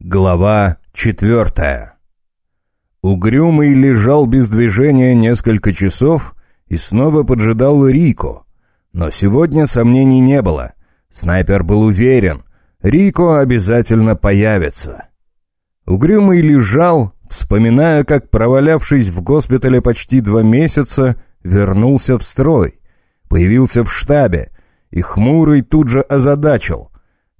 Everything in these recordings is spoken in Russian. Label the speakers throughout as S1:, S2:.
S1: Глава четвертая Угрюмый лежал без движения несколько часов и снова поджидал Рико. Но сегодня сомнений не было. Снайпер был уверен, Рико обязательно появится. Угрюмый лежал, вспоминая, как, провалявшись в госпитале почти два месяца, вернулся в строй, появился в штабе, и хмурый тут же озадачил.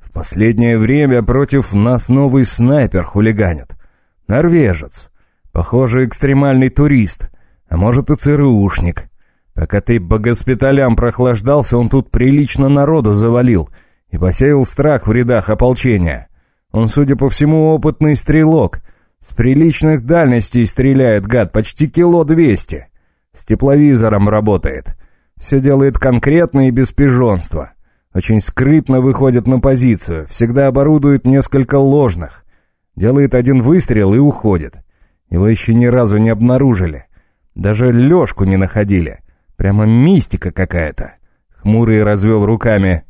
S1: В последнее время против нас новый снайпер хулиганит. Норвежец. Похоже, экстремальный турист. А может и ЦРУшник. Пока ты по госпиталям прохлаждался, он тут прилично народу завалил и посеял страх в рядах ополчения. Он, судя по всему, опытный стрелок. С приличных дальностей стреляет гад почти кило двести. С тепловизором работает. Все делает конкретно и без пижонства. Очень скрытно выходит на позицию, всегда оборудует несколько ложных. Делает один выстрел и уходит. Его еще ни разу не обнаружили. Даже Лешку не находили. Прямо мистика какая-то. Хмурый развел руками.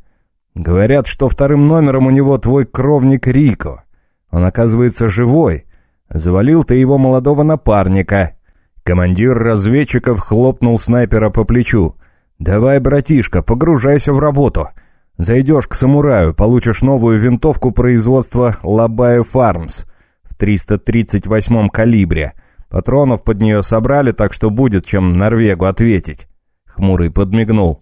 S1: Говорят, что вторым номером у него твой кровник Рико. Он, оказывается, живой. Завалил ты его молодого напарника. Командир разведчиков хлопнул снайпера по плечу. «Давай, братишка, погружайся в работу. Зайдешь к самураю, получишь новую винтовку производства Лабаю Фармс в 338 калибре. Патронов под нее собрали, так что будет чем Норвегу ответить». Хмурый подмигнул.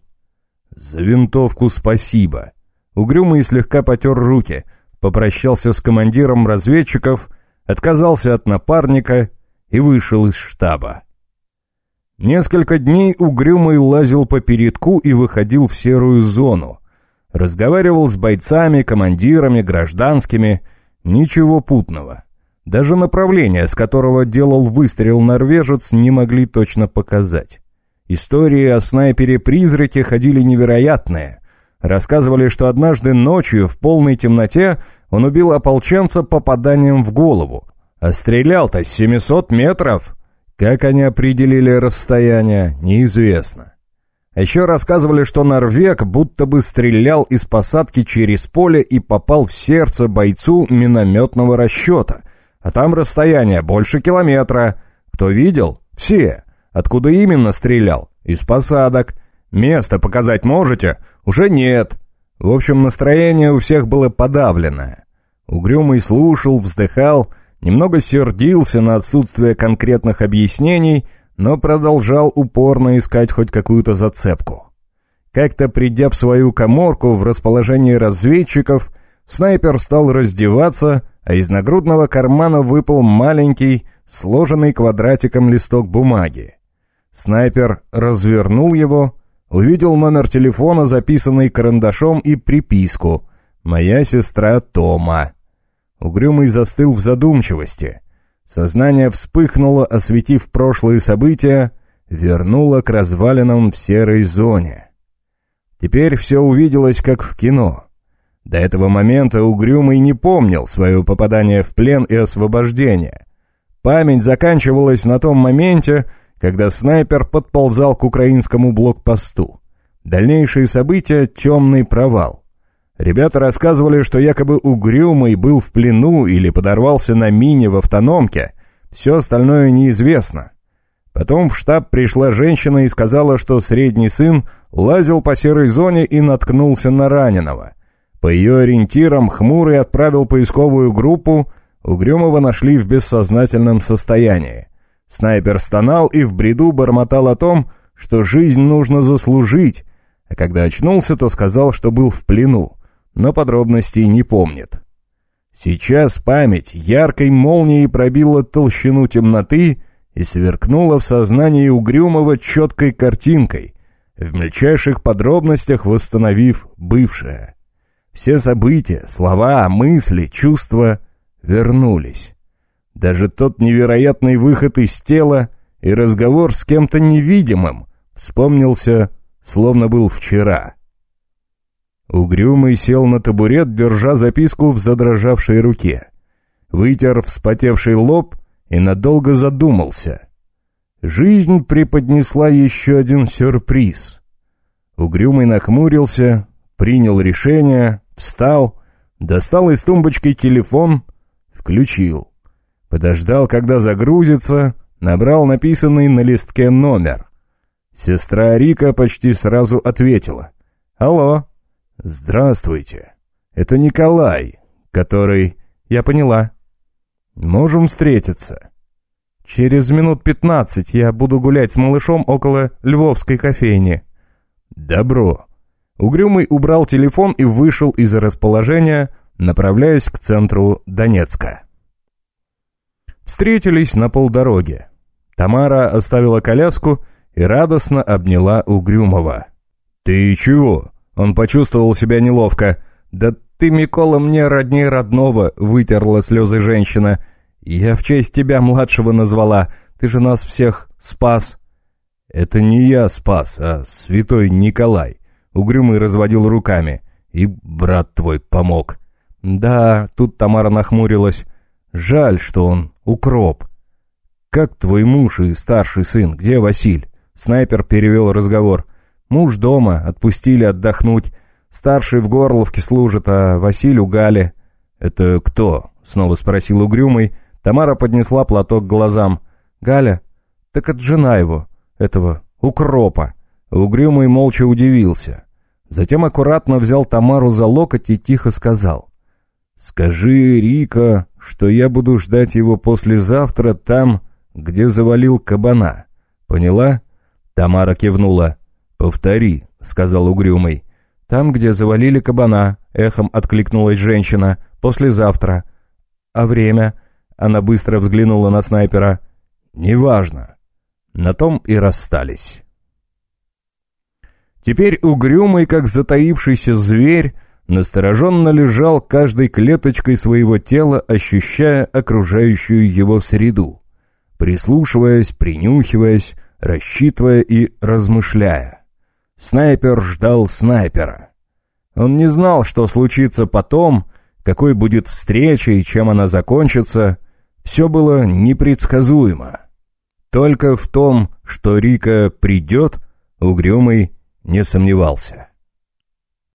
S1: «За винтовку спасибо». Угрюмый слегка потер руки, попрощался с командиром разведчиков, отказался от напарника и вышел из штаба. Несколько дней Угрюмый лазил по передку и выходил в серую зону. Разговаривал с бойцами, командирами, гражданскими. Ничего путного. Даже направление, с которого делал выстрел норвежец, не могли точно показать. Истории о снайпере-призраке ходили невероятные. Рассказывали, что однажды ночью в полной темноте он убил ополченца попаданием в голову. А стрелял-то с 700 метров. Как они определили расстояние, неизвестно. Еще рассказывали, что Норвег будто бы стрелял из посадки через поле и попал в сердце бойцу минометного расчета. А там расстояние больше километра. Кто видел? Все. Откуда именно стрелял? Из посадок. Место показать можете? Уже нет. В общем, настроение у всех было подавленное. Угрюмый слушал, вздыхал, немного сердился на отсутствие конкретных объяснений, но продолжал упорно искать хоть какую-то зацепку. Как-то придя в свою коморку в расположении разведчиков, снайпер стал раздеваться, а из нагрудного кармана выпал маленький, сложенный квадратиком листок бумаги. Снайпер развернул его, увидел номер телефона, записанный карандашом, и приписку «Моя сестра Тома». Угрюмый застыл в задумчивости. Сознание вспыхнуло, осветив прошлые события, вернуло к развалинам в серой зоне. Теперь все увиделось, как в кино. До этого момента Угрюмый не помнил свое попадание в плен и освобождение. Память заканчивалась на том моменте, когда снайпер подползал к украинскому блокпосту. Дальнейшие события — темный провал. Ребята рассказывали, что якобы Угрюмый был в плену или подорвался на мине в автономке. Все остальное неизвестно. Потом в штаб пришла женщина и сказала, что средний сын лазил по серой зоне и наткнулся на раненого. По ее ориентирам Хмурый отправил поисковую группу, Угрюмого нашли в бессознательном состоянии. Снайпер стонал и в бреду бормотал о том, что жизнь нужно заслужить, а когда очнулся, то сказал, что был в плену но подробностей не помнит. Сейчас память яркой молнией пробила толщину темноты и сверкнула в сознании Угрюмого четкой картинкой, в мельчайших подробностях восстановив бывшее. Все события, слова, мысли, чувства вернулись. Даже тот невероятный выход из тела и разговор с кем-то невидимым вспомнился, словно был вчера. Угрюмый сел на табурет, держа записку в задрожавшей руке. Вытер вспотевший лоб и надолго задумался. Жизнь преподнесла еще один сюрприз. Угрюмый нахмурился, принял решение, встал, достал из тумбочки телефон, Включил. Подождал, когда загрузится, набрал написанный на листке номер. Сестра Рика почти сразу ответила. «Алло». «Здравствуйте. Это Николай, который...» «Я поняла. Можем встретиться». «Через минут пятнадцать я буду гулять с малышом около Львовской кофейни». «Добро». Угрюмый убрал телефон и вышел из расположения, направляясь к центру Донецка. Встретились на полдороге. Тамара оставила коляску и радостно обняла Угрюмова. «Ты чего?» Он почувствовал себя неловко. «Да ты, Микола, мне родней родного!» — вытерла слезы женщина. «Я в честь тебя младшего назвала. Ты же нас всех спас». «Это не я спас, а святой Николай», — Угрюмый разводил руками. «И брат твой помог». «Да», — тут Тамара нахмурилась. «Жаль, что он укроп». «Как твой муж и старший сын? Где Василь?» Снайпер перевел разговор. «Муж дома, отпустили отдохнуть. Старший в Горловке служит, а Василь у Гали». «Это кто?» — снова спросил Угрюмый. Тамара поднесла платок к глазам. «Галя? Так это жена его, этого, укропа». Угрюмый молча удивился. Затем аккуратно взял Тамару за локоть и тихо сказал. «Скажи, Рика, что я буду ждать его послезавтра там, где завалил кабана. Поняла?» Тамара кивнула. «Повтори», — сказал угрюмый. «Там, где завалили кабана», — эхом откликнулась женщина. «Послезавтра». «А время?» Она быстро взглянула на снайпера. «Неважно». На том и расстались. Теперь угрюмый, как затаившийся зверь, настороженно лежал каждой клеточкой своего тела, ощущая окружающую его среду, прислушиваясь, принюхиваясь, рассчитывая и размышляя. Снайпер ждал снайпера. Он не знал, что случится потом, какой будет встреча и чем она закончится. Все было непредсказуемо. Только в том, что Рика придет, Угрюмый не сомневался.